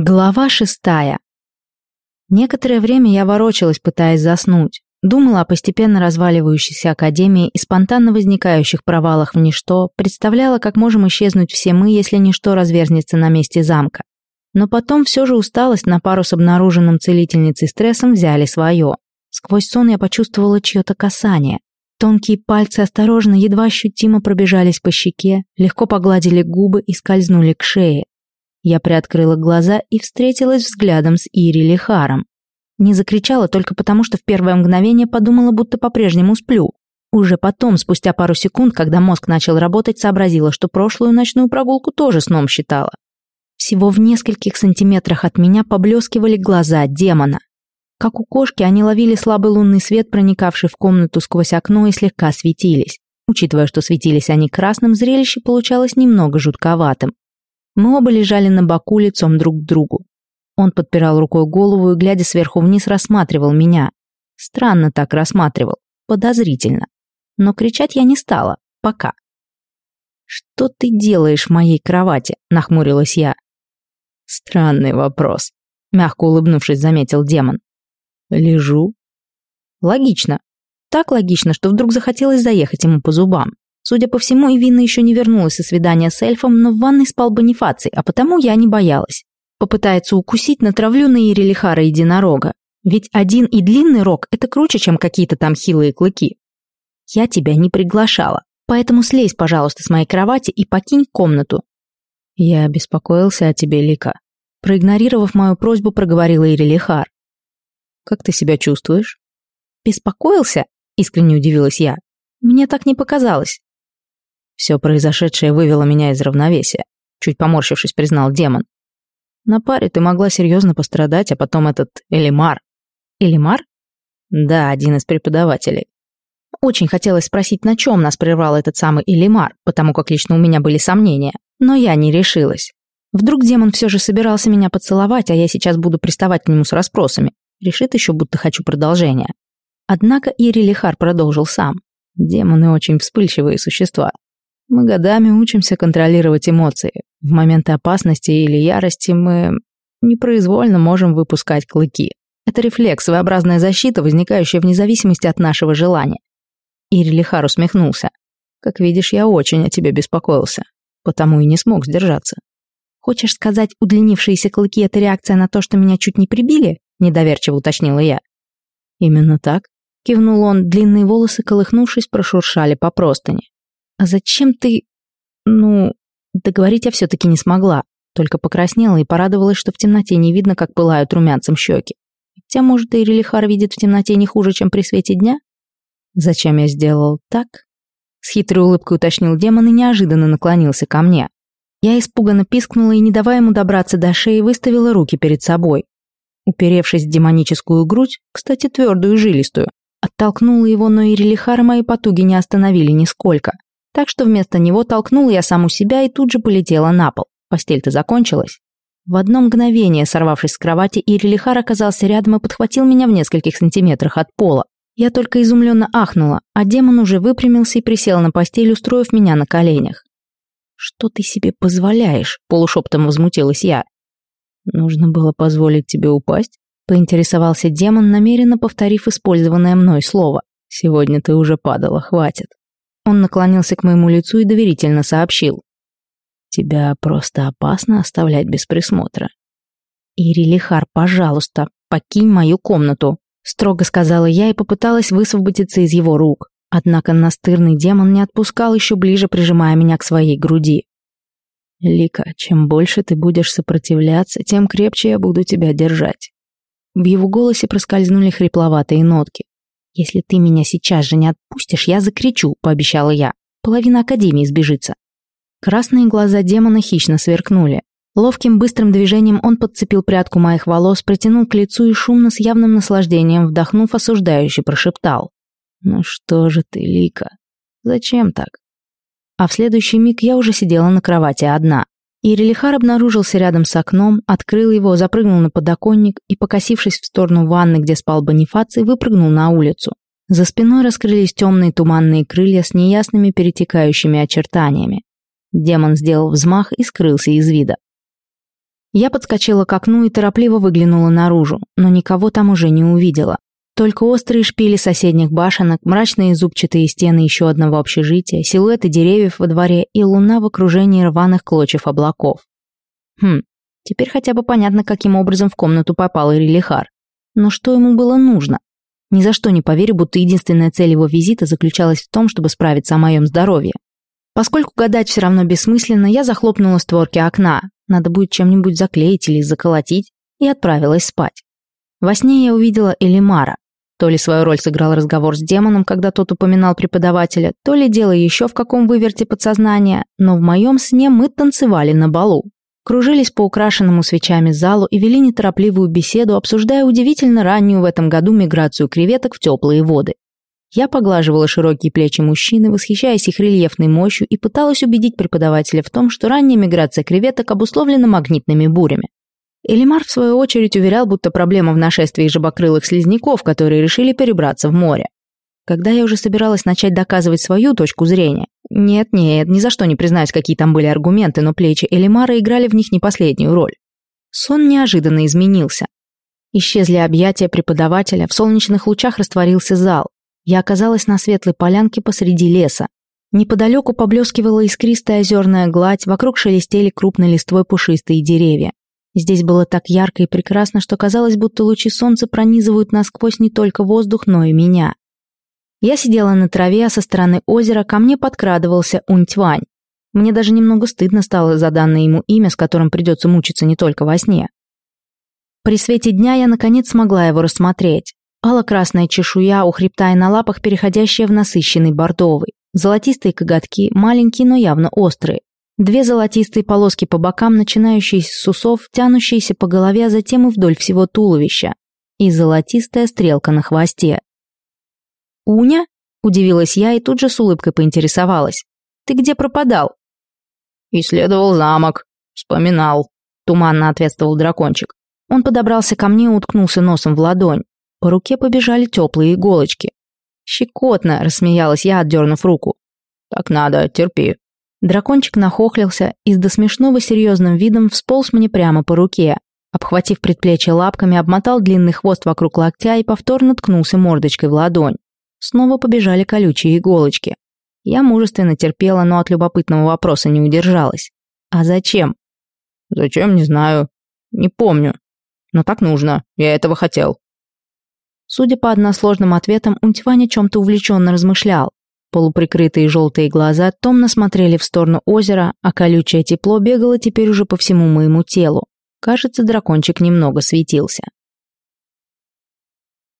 Глава шестая. Некоторое время я ворочалась, пытаясь заснуть. Думала о постепенно разваливающейся академии и спонтанно возникающих провалах в ничто, представляла, как можем исчезнуть все мы, если ничто разверзнется на месте замка. Но потом все же усталость на пару с обнаруженным целительницей стрессом взяли свое. Сквозь сон я почувствовала чье-то касание. Тонкие пальцы осторожно, едва ощутимо пробежались по щеке, легко погладили губы и скользнули к шее. Я приоткрыла глаза и встретилась взглядом с Ири Лихаром. Не закричала только потому, что в первое мгновение подумала, будто по-прежнему сплю. Уже потом, спустя пару секунд, когда мозг начал работать, сообразила, что прошлую ночную прогулку тоже сном считала. Всего в нескольких сантиметрах от меня поблескивали глаза демона. Как у кошки, они ловили слабый лунный свет, проникавший в комнату сквозь окно и слегка светились. Учитывая, что светились они красным, зрелище получалось немного жутковатым. Мы оба лежали на боку лицом друг к другу. Он подпирал рукой голову и, глядя сверху вниз, рассматривал меня. Странно так рассматривал, подозрительно. Но кричать я не стала, пока. «Что ты делаешь в моей кровати?» – нахмурилась я. «Странный вопрос», – мягко улыбнувшись, заметил демон. «Лежу». «Логично. Так логично, что вдруг захотелось заехать ему по зубам. Судя по всему, Ивина еще не вернулась со свидания с эльфом, но в ванной спал Бонифаций, а потому я не боялась. Попытается укусить, натравлю на Ирелихара единорога. Ведь один и длинный рог – это круче, чем какие-то там хилые клыки. Я тебя не приглашала, поэтому слезь, пожалуйста, с моей кровати и покинь комнату. Я беспокоился о тебе, Лика. Проигнорировав мою просьбу, проговорила Ирелихар. Как ты себя чувствуешь? Беспокоился? Искренне удивилась я. Мне так не показалось. Все произошедшее вывело меня из равновесия, чуть поморщившись, признал демон. На паре ты могла серьезно пострадать, а потом этот Элимар. Элимар? Да, один из преподавателей. Очень хотелось спросить, на чем нас прервал этот самый Элимар, потому как лично у меня были сомнения, но я не решилась. Вдруг демон все же собирался меня поцеловать, а я сейчас буду приставать к нему с расспросами. Решит еще, будто хочу продолжения. Однако Ири Лихар продолжил сам. Демоны очень вспыльчивые существа. Мы годами учимся контролировать эмоции. В моменты опасности или ярости мы непроизвольно можем выпускать клыки. Это рефлекс, своеобразная защита, возникающая вне зависимости от нашего желания. Ирилихар усмехнулся. Как видишь, я очень о тебе беспокоился, потому и не смог сдержаться. Хочешь сказать, удлинившиеся клыки — это реакция на то, что меня чуть не прибили? Недоверчиво уточнила я. Именно так. Кивнул он, длинные волосы, колыхнувшись, прошуршали по простыне. «А зачем ты...» «Ну...» Договорить я все-таки не смогла, только покраснела и порадовалась, что в темноте не видно, как пылают румянцем щеки. Хотя, может, и Релихар видит в темноте не хуже, чем при свете дня? Зачем я сделал так? С хитрой улыбкой уточнил демон и неожиданно наклонился ко мне. Я испуганно пискнула и, не давая ему добраться до шеи, выставила руки перед собой. Уперевшись в демоническую грудь, кстати, твердую и жилистую, оттолкнула его, но и Релихара мои потуги не остановили нисколько так что вместо него толкнула я саму себя и тут же полетела на пол. Постель-то закончилась. В одно мгновение, сорвавшись с кровати, Ирилихар оказался рядом и подхватил меня в нескольких сантиметрах от пола. Я только изумленно ахнула, а демон уже выпрямился и присел на постель, устроив меня на коленях. «Что ты себе позволяешь?» – полушептом возмутилась я. «Нужно было позволить тебе упасть?» – поинтересовался демон, намеренно повторив использованное мной слово. «Сегодня ты уже падала, хватит». Он наклонился к моему лицу и доверительно сообщил. «Тебя просто опасно оставлять без присмотра». «Ири Лихар, пожалуйста, покинь мою комнату», строго сказала я и попыталась высвободиться из его рук. Однако настырный демон не отпускал еще ближе, прижимая меня к своей груди. «Лика, чем больше ты будешь сопротивляться, тем крепче я буду тебя держать». В его голосе проскользнули хрипловатые нотки. «Если ты меня сейчас же не отпустишь, я закричу», — пообещала я. «Половина Академии сбежится». Красные глаза демона хищно сверкнули. Ловким быстрым движением он подцепил прядку моих волос, притянул к лицу и шумно с явным наслаждением, вдохнув осуждающе, прошептал. «Ну что же ты, Лика? Зачем так?» А в следующий миг я уже сидела на кровати одна. И Релихар обнаружился рядом с окном, открыл его, запрыгнул на подоконник и, покосившись в сторону ванны, где спал Бонифаций, выпрыгнул на улицу. За спиной раскрылись темные туманные крылья с неясными перетекающими очертаниями. Демон сделал взмах и скрылся из вида. Я подскочила к окну и торопливо выглянула наружу, но никого там уже не увидела. Только острые шпили соседних башенок, мрачные зубчатые стены еще одного общежития, силуэты деревьев во дворе и луна в окружении рваных клочев облаков. Хм, теперь хотя бы понятно, каким образом в комнату попал Ирилихар. Но что ему было нужно? Ни за что не поверю, будто единственная цель его визита заключалась в том, чтобы справиться о моем здоровье. Поскольку гадать все равно бессмысленно, я захлопнула створки окна. Надо будет чем-нибудь заклеить или заколотить, и отправилась спать. Во сне я увидела Элимара. То ли свою роль сыграл разговор с демоном, когда тот упоминал преподавателя, то ли дело еще в каком выверте подсознания, но в моем сне мы танцевали на балу. Кружились по украшенному свечами залу и вели неторопливую беседу, обсуждая удивительно раннюю в этом году миграцию креветок в теплые воды. Я поглаживала широкие плечи мужчины, восхищаясь их рельефной мощью и пыталась убедить преподавателя в том, что ранняя миграция креветок обусловлена магнитными бурями. Элимар, в свою очередь, уверял, будто проблема в нашествии жабокрылых слизняков, которые решили перебраться в море. Когда я уже собиралась начать доказывать свою точку зрения, нет-нет, ни за что не признаюсь, какие там были аргументы, но плечи Элимара играли в них не последнюю роль. Сон неожиданно изменился. Исчезли объятия преподавателя, в солнечных лучах растворился зал. Я оказалась на светлой полянке посреди леса. Неподалеку поблескивала искристая озерная гладь, вокруг шелестели крупной листвой пушистые деревья. Здесь было так ярко и прекрасно, что казалось, будто лучи солнца пронизывают насквозь не только воздух, но и меня. Я сидела на траве, а со стороны озера ко мне подкрадывался Унтьвань. Мне даже немного стыдно стало за данное ему имя, с которым придется мучиться не только во сне. При свете дня я наконец смогла его рассмотреть. Ало-красная чешуя у хребта и на лапах, переходящая в насыщенный бордовый. Золотистые коготки, маленькие, но явно острые. Две золотистые полоски по бокам, начинающиеся с усов, тянущиеся по голове, а затем и вдоль всего туловища. И золотистая стрелка на хвосте. «Уня?» – удивилась я и тут же с улыбкой поинтересовалась. «Ты где пропадал?» «Исследовал замок. Вспоминал», – туманно ответствовал дракончик. Он подобрался ко мне и уткнулся носом в ладонь. По руке побежали теплые иголочки. «Щекотно!» – рассмеялась я, отдернув руку. «Так надо, терпи», Дракончик нахохлился и с до смешного серьезным видом всполз мне прямо по руке. Обхватив предплечье лапками, обмотал длинный хвост вокруг локтя и повторно ткнулся мордочкой в ладонь. Снова побежали колючие иголочки. Я мужественно терпела, но от любопытного вопроса не удержалась. «А зачем?» «Зачем, не знаю. Не помню. Но так нужно. Я этого хотел». Судя по односложным ответам, Унтивань о чем-то увлеченно размышлял. Полуприкрытые желтые глаза томно смотрели в сторону озера, а колючее тепло бегало теперь уже по всему моему телу. Кажется, дракончик немного светился.